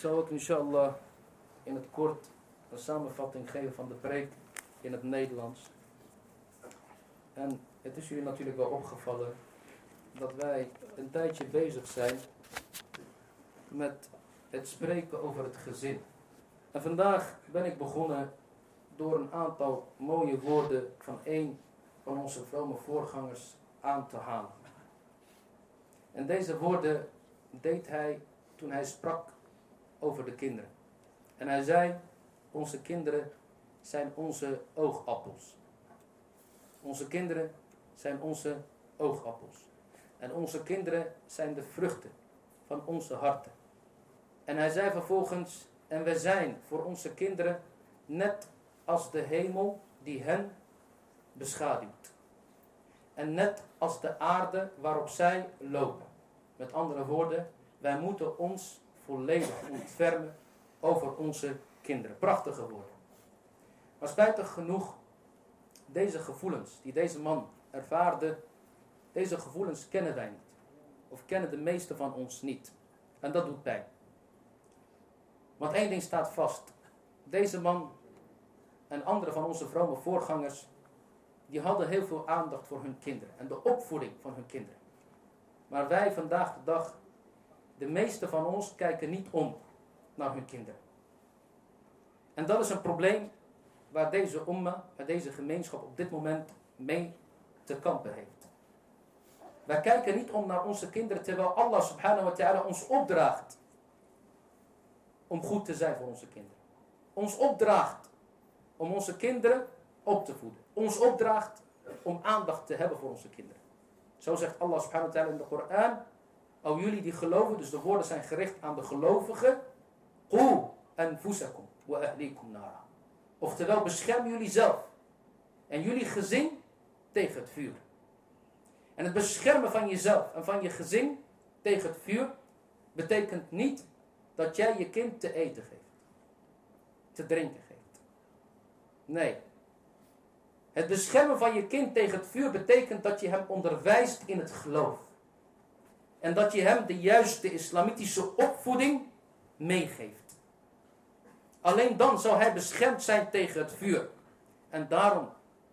zal ook inshallah in het kort een samenvatting geven van de preek in het Nederlands. En het is jullie natuurlijk wel opgevallen dat wij een tijdje bezig zijn met het spreken over het gezin. En vandaag ben ik begonnen door een aantal mooie woorden van een van onze vrome voorgangers aan te halen. En deze woorden deed hij toen hij sprak over de kinderen. En hij zei, onze kinderen zijn onze oogappels. Onze kinderen zijn onze oogappels. En onze kinderen zijn de vruchten van onze harten. En hij zei vervolgens, en we zijn voor onze kinderen net als de hemel die hen beschaduwt. En net als de aarde waarop zij lopen. Met andere woorden, wij moeten ons volledig ontfermen over onze kinderen. Prachtige woorden. Maar spijtig genoeg, deze gevoelens die deze man ervaarde, deze gevoelens kennen wij niet. Of kennen de meeste van ons niet. En dat doet pijn. Want één ding staat vast. Deze man en andere van onze vrome voorgangers, die hadden heel veel aandacht voor hun kinderen. En de opvoeding van hun kinderen. Maar wij vandaag de dag, de meeste van ons kijken niet om naar hun kinderen. En dat is een probleem waar deze umma, waar deze gemeenschap op dit moment mee te kampen heeft. Wij kijken niet om naar onze kinderen terwijl Allah subhanahu wa ta'ala ons opdraagt om goed te zijn voor onze kinderen. Ons opdraagt om onze kinderen op te voeden. Ons opdraagt om aandacht te hebben voor onze kinderen. Zo zegt Allah subhanahu wa ta'ala in de Koran. O jullie die geloven, dus de woorden zijn gericht aan de gelovigen. Qu anfusakum wa ahlikum nara. Oftewel bescherm jullie zelf en jullie gezin tegen het vuur. En het beschermen van jezelf en van je gezin tegen het vuur betekent niet dat jij je kind te eten geeft. Te drinken geeft. Nee. Het beschermen van je kind tegen het vuur betekent dat je hem onderwijst in het geloof. En dat je hem de juiste islamitische opvoeding meegeeft. Alleen dan zal hij beschermd zijn tegen het vuur. En daarom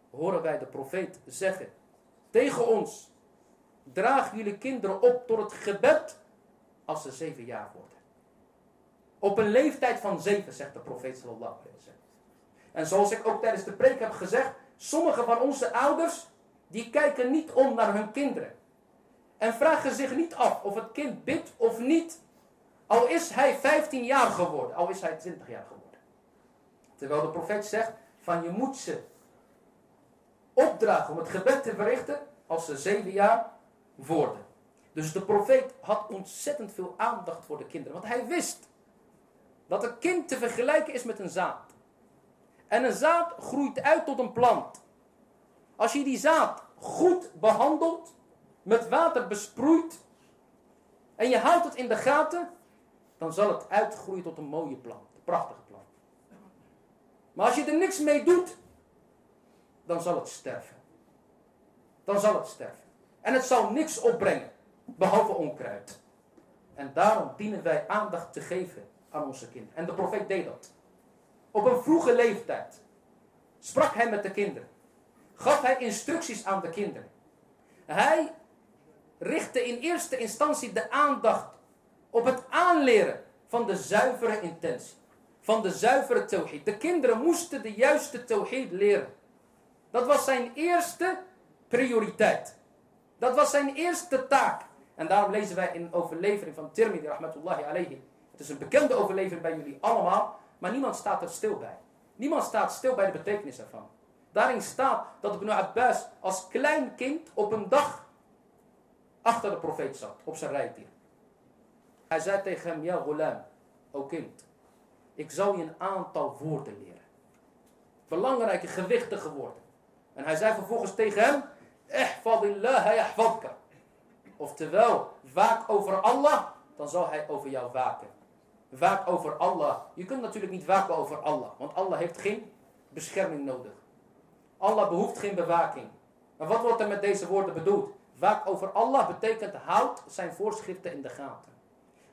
horen wij de profeet zeggen tegen ons. Draag jullie kinderen op tot het gebed als ze zeven jaar worden. Op een leeftijd van zeven, zegt de profeet sallallahu alaihi. En zoals ik ook tijdens de preek heb gezegd, sommige van onze ouders, die kijken niet om naar hun kinderen. En vragen zich niet af of het kind bidt of niet, al is hij 15 jaar geworden, al is hij 20 jaar geworden. Terwijl de profeet zegt, van je moet ze opdragen om het gebed te verrichten als ze zeven jaar worden. Dus de profeet had ontzettend veel aandacht voor de kinderen. Want hij wist dat een kind te vergelijken is met een zaad. En een zaad groeit uit tot een plant. Als je die zaad goed behandelt, met water besproeit en je houdt het in de gaten, dan zal het uitgroeien tot een mooie plant. Een prachtige plant. Maar als je er niks mee doet, dan zal het sterven. Dan zal het sterven. En het zal niks opbrengen, behalve onkruid. En daarom dienen wij aandacht te geven aan onze kinderen. En de profeet deed dat. Op een vroege leeftijd sprak hij met de kinderen. Gaf hij instructies aan de kinderen. Hij richtte in eerste instantie de aandacht op het aanleren van de zuivere intentie. Van de zuivere tawhid. De kinderen moesten de juiste tawhid leren. Dat was zijn eerste prioriteit. Dat was zijn eerste taak. En daarom lezen wij in overlevering van Tirmidhi rahmatullahi alayhi. Het is een bekende overlevering bij jullie allemaal. Maar niemand staat er stil bij. Niemand staat stil bij de betekenis ervan. Daarin staat dat Ibn Abbas als klein kind op een dag achter de profeet zat, op zijn rijdier. Hij zei tegen hem, ja gulam, o kind, ik zal je een aantal woorden leren. Belangrijke, gewichtige woorden. En hij zei vervolgens tegen hem. Oftewel, waak over Allah, dan zal hij over jou waken. Waak over Allah. Je kunt natuurlijk niet waken over Allah, want Allah heeft geen bescherming nodig. Allah behoeft geen bewaking. Maar wat wordt er met deze woorden bedoeld? Waak over Allah betekent houd zijn voorschriften in de gaten.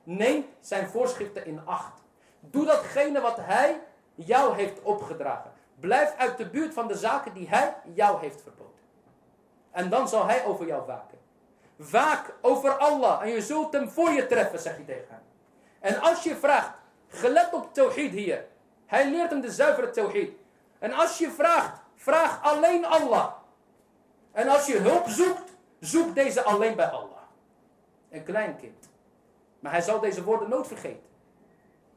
Neem zijn voorschriften in acht. Doe datgene wat hij jou heeft opgedragen. Blijf uit de buurt van de zaken die hij jou heeft verboden. En dan zal hij over jou waken. Waak over Allah en je zult hem voor je treffen, zegt hij tegen hem. En als je vraagt, gelet op tawhid hier. Hij leert hem de zuivere tawhid. En als je vraagt, vraag alleen Allah. En als je hulp zoekt, zoek deze alleen bij Allah. Een klein kind. Maar hij zal deze woorden nooit vergeten.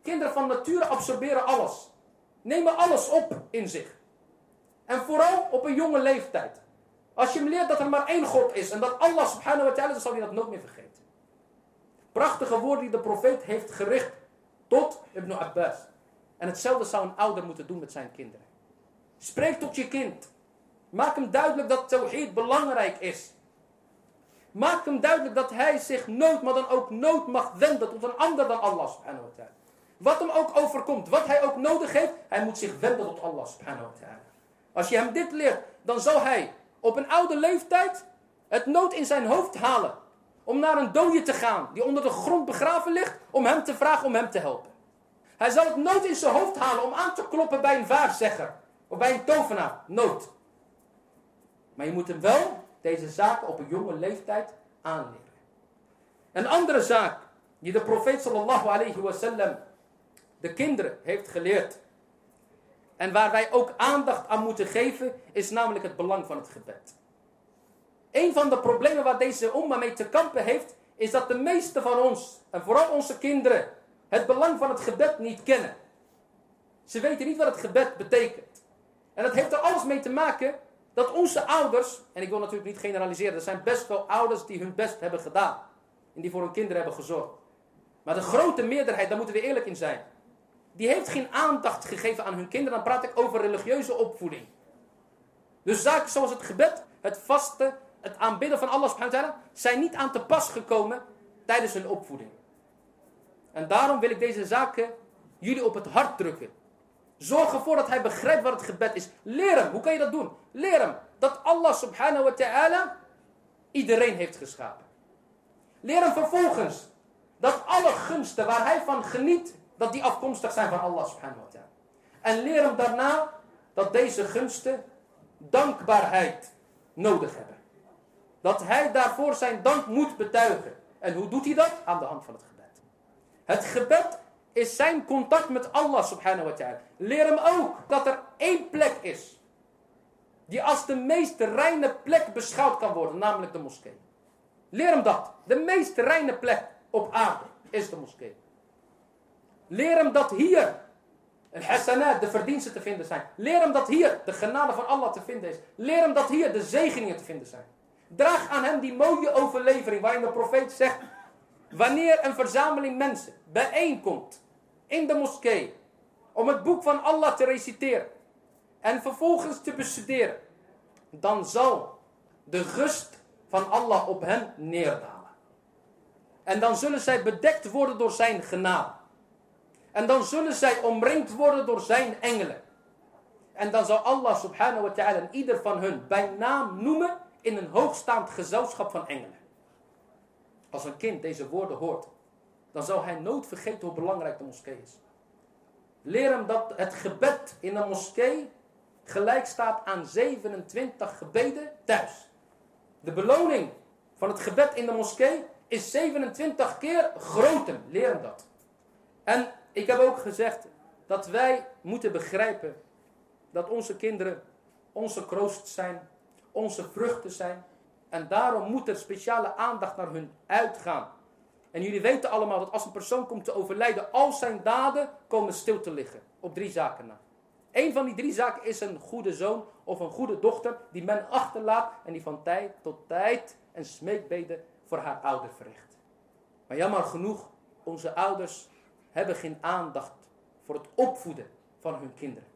Kinderen van nature absorberen alles. Nemen alles op in zich. En vooral op een jonge leeftijd. Als je hem leert dat er maar één God is en dat Allah subhanahu wa ta'ala, dan zal hij dat nooit meer vergeten. Prachtige woorden die de profeet heeft gericht tot Ibn Abbas. En hetzelfde zou een ouder moeten doen met zijn kinderen. Spreek tot je kind. Maak hem duidelijk dat tawhid belangrijk is. Maak hem duidelijk dat hij zich nooit, maar dan ook nooit mag wenden tot een ander dan Allah subhanahu wa ta'ala. Wat hem ook overkomt, wat hij ook nodig heeft, hij moet zich wenden tot Allah subhanahu wa ta'ala. Als je hem dit leert, dan zal hij op een oude leeftijd het nood in zijn hoofd halen. Om naar een dode te gaan die onder de grond begraven ligt, om hem te vragen om hem te helpen. Hij zal het nood in zijn hoofd halen om aan te kloppen bij een waarzegger. Of bij een tovenaar. Nood. Maar je moet hem wel deze zaken op een jonge leeftijd aanleren. Een andere zaak die de profeet sallallahu alayhi wasallam de kinderen heeft geleerd. En waar wij ook aandacht aan moeten geven, is namelijk het belang van het gebed. Een van de problemen waar deze umma mee te kampen heeft, is dat de meeste van ons, en vooral onze kinderen, het belang van het gebed niet kennen. Ze weten niet wat het gebed betekent. En dat heeft er alles mee te maken dat onze ouders, en ik wil natuurlijk niet generaliseren, er zijn best wel ouders die hun best hebben gedaan. En die voor hun kinderen hebben gezorgd. Maar de grote meerderheid, daar moeten we eerlijk in zijn, die heeft geen aandacht gegeven aan hun kinderen. Dan praat ik over religieuze opvoeding. Dus zaken zoals het gebed, het vasten, het aanbidden van Allah subhanahu wa ta'ala, zijn niet aan te pas gekomen tijdens hun opvoeding. En daarom wil ik deze zaken jullie op het hart drukken. Zorg ervoor dat hij begrijpt wat het gebed is. Leer hem. Hoe kan je dat doen? Leer hem dat Allah subhanahu wa ta'ala iedereen heeft geschapen. Leer hem vervolgens dat alle gunsten waar hij van geniet, dat die afkomstig zijn van Allah subhanahu wa ta'ala. En leer hem daarna dat deze gunsten dankbaarheid nodig hebben. Dat hij daarvoor zijn dank moet betuigen. En hoe doet hij dat? Aan de hand van het gebed. Het gebed is zijn contact met Allah subhanahu wa ta'ala. Leer hem ook dat er één plek is. Die als de meest reine plek beschouwd kan worden. Namelijk de moskee. Leer hem dat. De meest reine plek op aarde is de moskee. Leer hem dat hier een hasanat, de verdiensten te vinden zijn. Leer hem dat hier de genade van Allah te vinden is. Leer hem dat hier de zegeningen te vinden zijn. Draag aan hem die mooie overlevering waarin de profeet zegt... Wanneer een verzameling mensen bijeenkomt in de moskee om het boek van Allah te reciteren en vervolgens te bestuderen, dan zal de rust van Allah op hen neerdalen. En dan zullen zij bedekt worden door zijn genade. En dan zullen zij omringd worden door zijn engelen. En dan zal Allah subhanahu wa ta'ala ieder van hun bij naam noemen in een hoogstaand gezelschap van engelen. Als een kind deze woorden hoort, dan zal hij nooit vergeten hoe belangrijk de moskee is. Leer hem dat het gebed in de moskee gelijk staat aan 27 gebeden thuis. De beloning van het gebed in de moskee is 27 keer groter. Leer hem dat. En ik heb ook gezegd dat wij moeten begrijpen dat onze kinderen onze kroost zijn, onze vruchten zijn. En daarom moet er speciale aandacht naar hun uitgaan. En jullie weten allemaal dat als een persoon komt te overlijden, al zijn daden komen stil te liggen. Op drie zaken na. Een van die drie zaken is een goede zoon of een goede dochter die men achterlaat en die van tijd tot tijd een smeekbede voor haar ouder verricht. Maar jammer genoeg, onze ouders hebben geen aandacht voor het opvoeden van hun kinderen.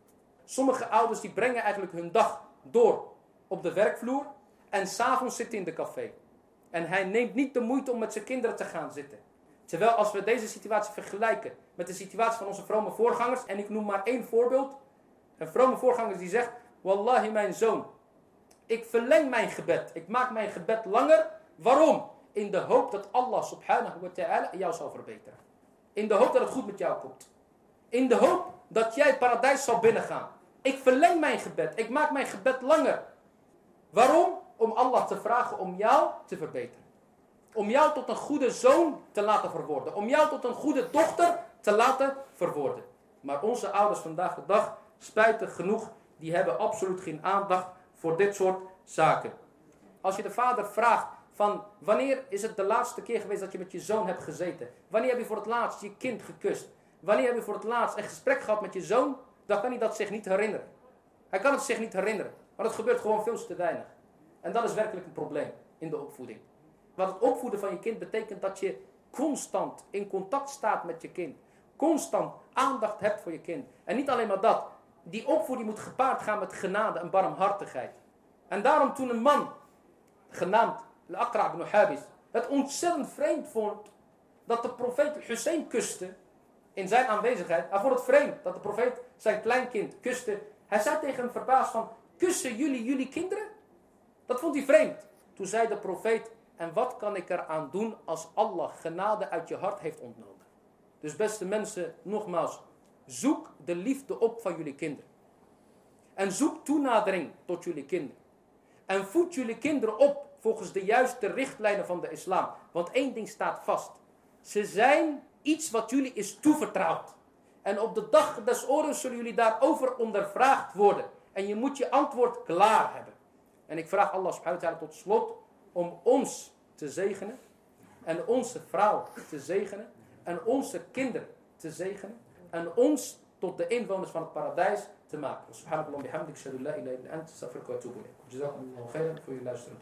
Sommige ouders die brengen eigenlijk hun dag door op de werkvloer en s'avonds zitten in de café. En hij neemt niet de moeite om met zijn kinderen te gaan zitten. Terwijl als we deze situatie vergelijken met de situatie van onze vrome voorgangers, en ik noem maar één voorbeeld. Een vrome voorganger die zegt, Wallahi mijn zoon, ik verleng mijn gebed. Ik maak mijn gebed langer. Waarom? in de hoop dat Allah subhanahu wa ta'ala jou zal verbeteren. In de hoop dat het goed met jou komt. In de hoop dat jij paradijs zal binnengaan. Ik verleng mijn gebed. Ik maak mijn gebed langer. Waarom? Om Allah te vragen om jou te verbeteren. Om jou tot een goede zoon te laten verworden. Om jou tot een goede dochter te laten verworden. Maar onze ouders vandaag de dag, spijtig genoeg, die hebben absoluut geen aandacht voor dit soort zaken. Als je de vader vraagt van wanneer is het de laatste keer geweest dat je met je zoon hebt gezeten? Wanneer heb je voor het laatst je kind gekust? Wanneer heb je voor het laatst een gesprek gehad met je zoon? Dan kan hij dat zich niet herinneren. Hij kan het zich niet herinneren. Maar dat gebeurt gewoon veel te weinig. En dat is werkelijk een probleem in de opvoeding. Want het opvoeden van je kind betekent dat je constant in contact staat met je kind. Constant aandacht hebt voor je kind. En niet alleen maar dat. Die opvoeding moet gepaard gaan met genade en barmhartigheid. En daarom toen een man, genaamd Al-Aqra ibn Habis, het ontzettend vreemd vond dat de profeet Hussein kuste in zijn aanwezigheid. Hij vond het vreemd dat de profeet zijn kleinkind kuste. Hij zei tegen hem verbaasd van, kussen jullie jullie kinderen? Dat vond hij vreemd. Toen zei de profeet, en wat kan ik eraan doen als Allah genade uit je hart heeft ontnomen? Dus beste mensen, nogmaals, zoek de liefde op van jullie kinderen. En zoek toenadering tot jullie kinderen. En voed jullie kinderen op volgens de juiste richtlijnen van de islam. Want één ding staat vast. Ze zijn iets wat jullie is toevertrouwd. En op de dag des oordeels zullen jullie daarover ondervraagd worden. En je moet je antwoord klaar hebben. En ik vraag Allah subhanahu wa ta'ala tot slot om ons te zegenen. En onze vrouw te zegenen. En onze kinderen te zegenen. En ons tot de inwoners van het paradijs te maken. Subhanakallah bihamdik, shadu la ilaha illa astaghfiruka wa atubu ilayk. Jazakumullahu khairan voor je luisteren.